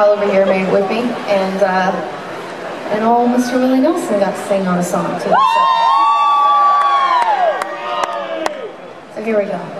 all over here made with me, and uh, and old Mr. Willie Nelson got to sing on a song too. So, so here we go.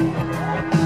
Música